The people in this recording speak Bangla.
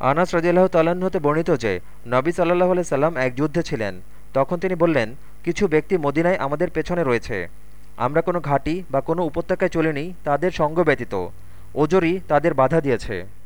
আনাস রদিয়াল্লাহ তাল্লাহ্ন হতে বর্ণিত যে, নবী সাল্লাহ আলাই সাল্লাম এক যুদ্ধে ছিলেন। তখন তিনি বললেন, কিছু ব্যক্তি মদিনায় আমাদের পেছনে রয়েছে। আমরা কোনো ঘাঁটি বা কোনো উপত্যকায় চলিনি, তাদের সঙ্গ ব্যতীত। ওজরই তাদের বাধা দিয়েছে।